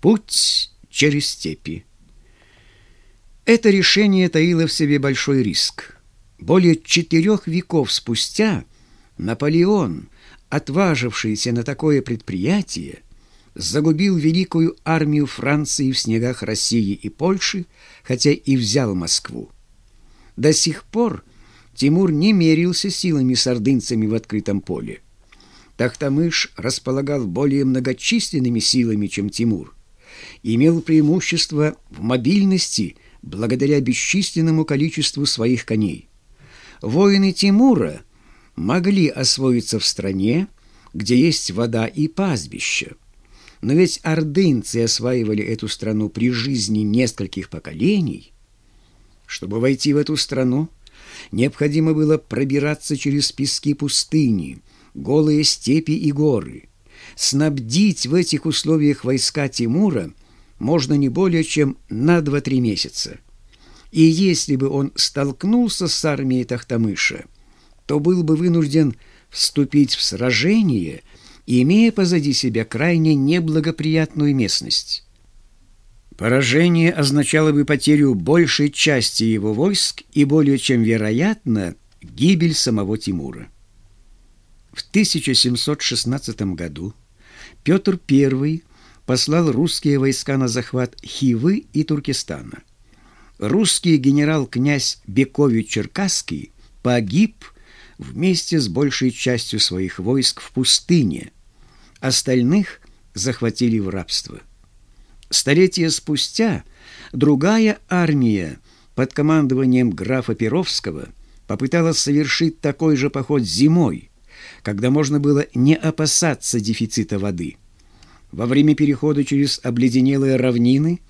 Путь через степи. Это решение таило в себе большой риск. Более четырех веков спустя Наполеон, отважившийся на такое предприятие, загубил великую армию Франции в снегах России и Польши, хотя и взял Москву. До сих пор Тимур не мерился силами с ордынцами в открытом поле. Тахтамыш располагал более многочисленными силами, чем Тимур. Имел преимущество в мобильности благодаря бесчисленному количеству своих коней. Воины Тимура могли освоиться в стране, где есть вода и пастбища. Но ведь ордынцы осваивали эту страну при жизни нескольких поколений. Чтобы войти в эту страну, необходимо было пробираться через пески пустыни, голые степи и горы. Снабдить в этих условиях войска Тимура можно не более чем на 2-3 месяца. И если бы он столкнулся с армией Тахтамыша, то был бы вынужден вступить в сражение, имея позади себя крайне неблагоприятную местность. Поражение означало бы потерю большей части его войск и более чем вероятно гибель самого Тимура. В 1716 году Петр I послал русские войска на захват Хивы и Туркестана. Русский генерал-князь Бекович-Черкасский погиб вместе с большей частью своих войск в пустыне. Остальных захватили в рабство. Столетия спустя другая армия под командованием графа Перовского попыталась совершить такой же поход зимой, когда можно было не опасаться дефицита воды. Во время перехода через обледенелые равнины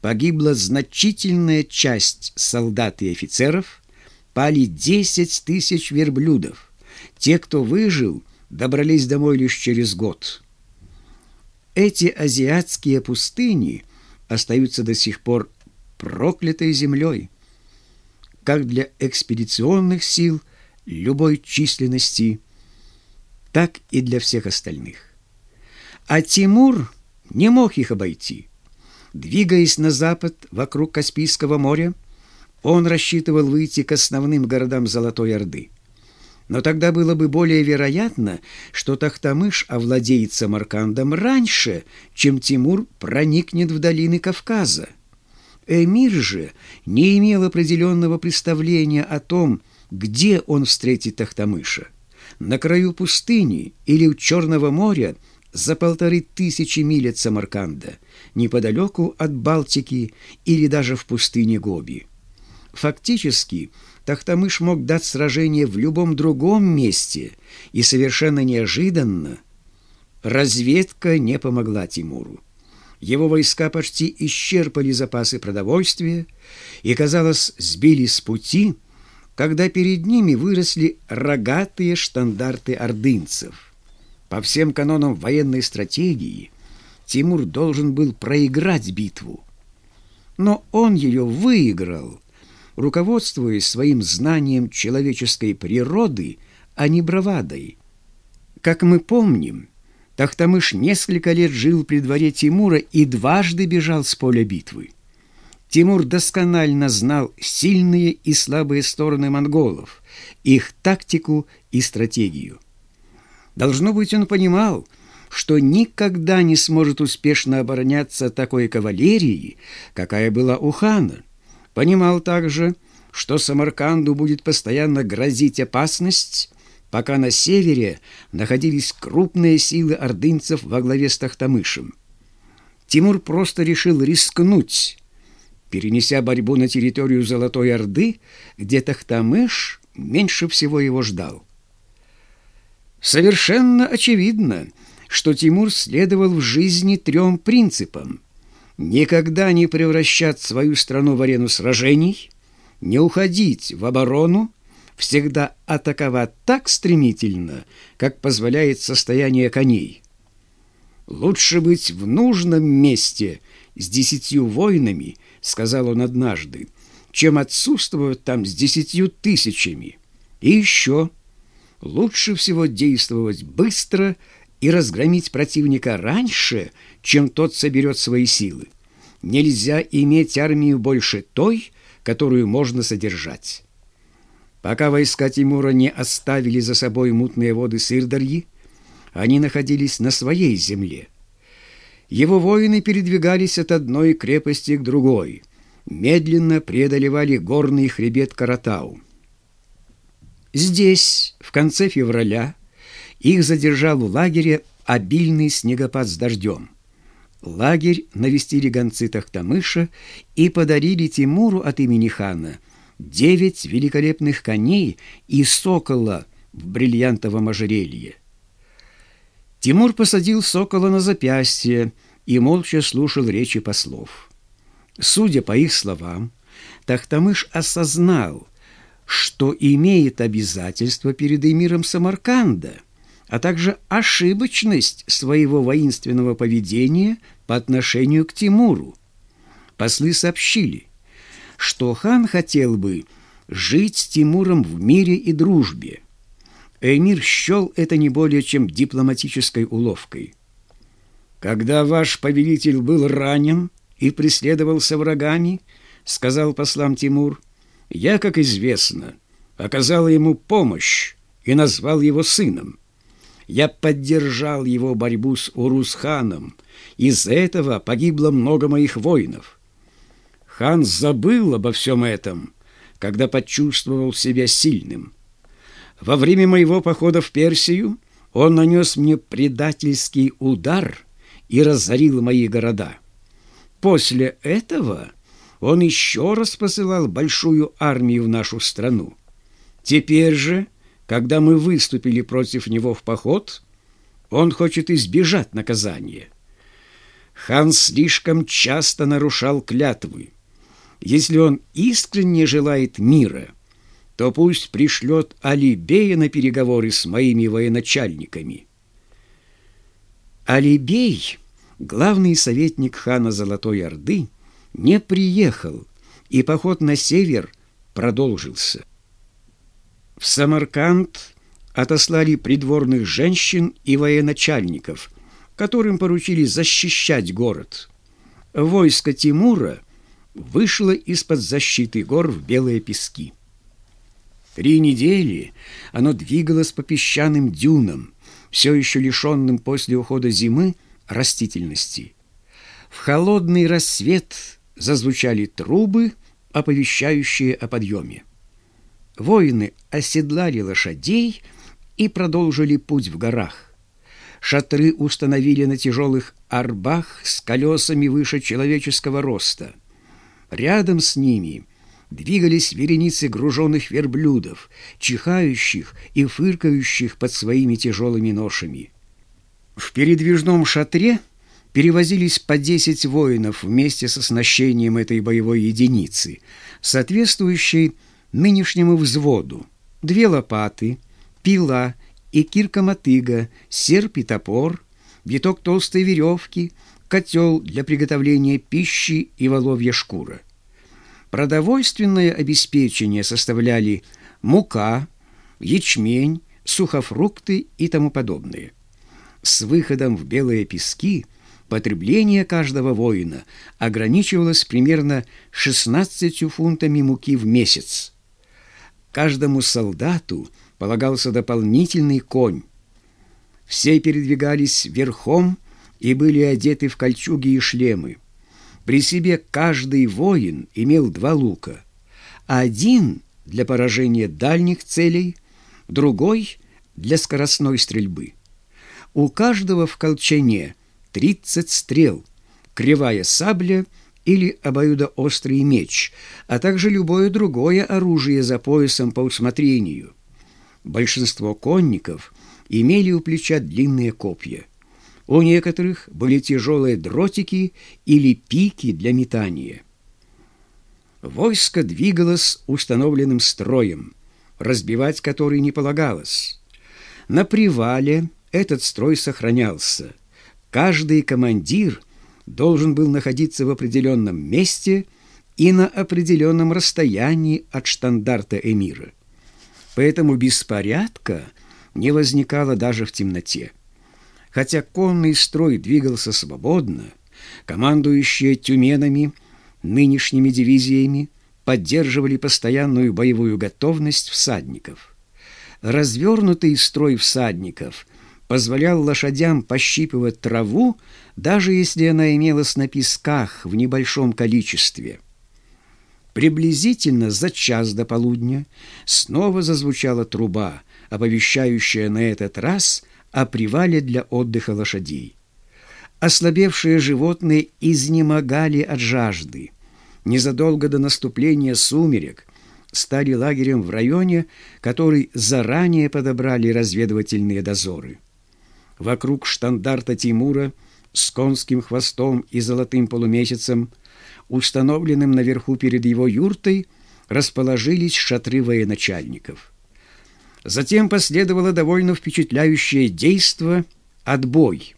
погибла значительная часть солдат и офицеров, пали 10 тысяч верблюдов. Те, кто выжил, добрались домой лишь через год. Эти азиатские пустыни остаются до сих пор проклятой землей, как для экспедиционных сил любой численности, так и для всех остальных. А Тимур не мог их обойти. Двигаясь на запад вокруг Каспийского моря, он рассчитывал выйти к основным городам Золотой Орды – но тогда было бы более вероятно, что Тахтамыш овладеет Самаркандом раньше, чем Тимур проникнет в долины Кавказа. Эмир же не имел определенного представления о том, где он встретит Тахтамыша. На краю пустыни или у Черного моря за полторы тысячи миль от Самарканда, неподалеку от Балтики или даже в пустыне Гоби. Фактически, Тахтамыш мог дать сражение в любом другом месте, и совершенно неожиданно разведка не помогла Тимуру. Его войска почти исчерпали запасы продовольствия и, казалось, сбили с пути, когда перед ними выросли рогатые штандарты ордынцев. По всем канонам военной стратегии Тимур должен был проиграть битву. Но он ее выиграл – руководствуясь своим знанием человеческой природы, а не бравадой. Как мы помним, Тахтамыш несколько лет жил при дворе Тимура и дважды бежал с поля битвы. Тимур досконально знал сильные и слабые стороны монголов, их тактику и стратегию. Должно быть, он понимал, что никогда не сможет успешно обороняться такой кавалерии, какая была у хана. Понимал также, что Самарканду будет постоянно грозить опасность, пока на севере находились крупные силы ордынцев во главе с Тахтамышем. Тимур просто решил рискнуть, перенеся борьбу на территорию Золотой Орды, где Тахтамыш меньше всего его ждал. Совершенно очевидно, что Тимур следовал в жизни трем принципам – никогда не превращать свою страну в арену сражений, не уходить в оборону, всегда атаковать так стремительно, как позволяет состояние коней. «Лучше быть в нужном месте с десятью воинами», — сказал он однажды, «чем отсутствовать там с десятью тысячами. И еще лучше всего действовать быстро и разгромить противника раньше, чем тот соберет свои силы. Нельзя иметь армию больше той, которую можно содержать. Пока войска Тимура не оставили за собой мутные воды Сырдарьи, они находились на своей земле. Его воины передвигались от одной крепости к другой, медленно преодолевали горный хребет Каратау. Здесь, в конце февраля, их задержал в лагере обильный снегопад с дождем. Лагерь навестили гонцы Тахтамыша и подарили Тимуру от имени хана девять великолепных коней и сокола в бриллиантовом ожерелье. Тимур посадил сокола на запястье и молча слушал речи послов. Судя по их словам, Тахтамыш осознал, что имеет обязательство перед эмиром Самарканда – а также ошибочность своего воинственного поведения по отношению к Тимуру. Послы сообщили, что хан хотел бы жить с Тимуром в мире и дружбе. Эмир счел это не более чем дипломатической уловкой. «Когда ваш повелитель был ранен и преследовался врагами, — сказал послам Тимур, — я, как известно, оказал ему помощь и назвал его сыном. Я поддержал его борьбу с Урус-ханом. Из-за этого погибло много моих воинов. Хан забыл обо всем этом, когда почувствовал себя сильным. Во время моего похода в Персию он нанес мне предательский удар и разорил мои города. После этого он еще раз посылал большую армию в нашу страну. Теперь же когда мы выступили против него в поход, он хочет избежать наказания. Хан слишком часто нарушал клятвы. Если он искренне желает мира, то пусть пришлет Алибея на переговоры с моими военачальниками. Алибей, главный советник хана Золотой Орды, не приехал, и поход на север продолжился. В Самарканд отослали придворных женщин и военачальников, которым поручили защищать город. Войско Тимура вышло из-под защиты гор в белые пески. Три недели оно двигалось по песчаным дюнам, все еще лишенным после ухода зимы растительности. В холодный рассвет зазвучали трубы, оповещающие о подъеме. Воины оседлали лошадей и продолжили путь в горах. Шатры установили на тяжелых арбах с колесами выше человеческого роста. Рядом с ними двигались вереницы груженных верблюдов, чихающих и фыркающих под своими тяжелыми ношами. В передвижном шатре перевозились по десять воинов вместе с оснащением этой боевой единицы, соответствующей нынешнему взводу две лопаты, пила и кирка-мотыга, серп и топор, виток толстой веревки, котел для приготовления пищи и воловья шкура. Продовольственное обеспечение составляли мука, ячмень, сухофрукты и тому подобное. С выходом в белые пески потребление каждого воина ограничивалось примерно 16 фунтами муки в месяц. Каждому солдату полагался дополнительный конь. Все передвигались верхом и были одеты в кольчуги и шлемы. При себе каждый воин имел два лука. Один для поражения дальних целей, другой для скоростной стрельбы. У каждого в колчане 30 стрел, кривая сабля — или обоюдоострый меч, а также любое другое оружие за поясом по усмотрению. Большинство конников имели у плеча длинные копья. У некоторых были тяжелые дротики или пики для метания. Войско двигалось установленным строем, разбивать который не полагалось. На привале этот строй сохранялся. Каждый командир должен был находиться в определенном месте и на определенном расстоянии от штандарта эмира. Поэтому беспорядка не возникало даже в темноте. Хотя конный строй двигался свободно, командующие тюменами, нынешними дивизиями, поддерживали постоянную боевую готовность всадников. Развернутый строй всадников позволял лошадям пощипывать траву, даже если она имелась на песках в небольшом количестве. Приблизительно за час до полудня снова зазвучала труба, оповещающая на этот раз о привале для отдыха лошадей. Ослабевшие животные изнемогали от жажды. Незадолго до наступления сумерек стали лагерем в районе, который заранее подобрали разведывательные дозоры. Вокруг штандарта Тимура с конским хвостом и золотым полумесяцем, установленным наверху перед его юртой, расположились шатры военачальников. Затем последовало довольно впечатляющее действо «Отбой».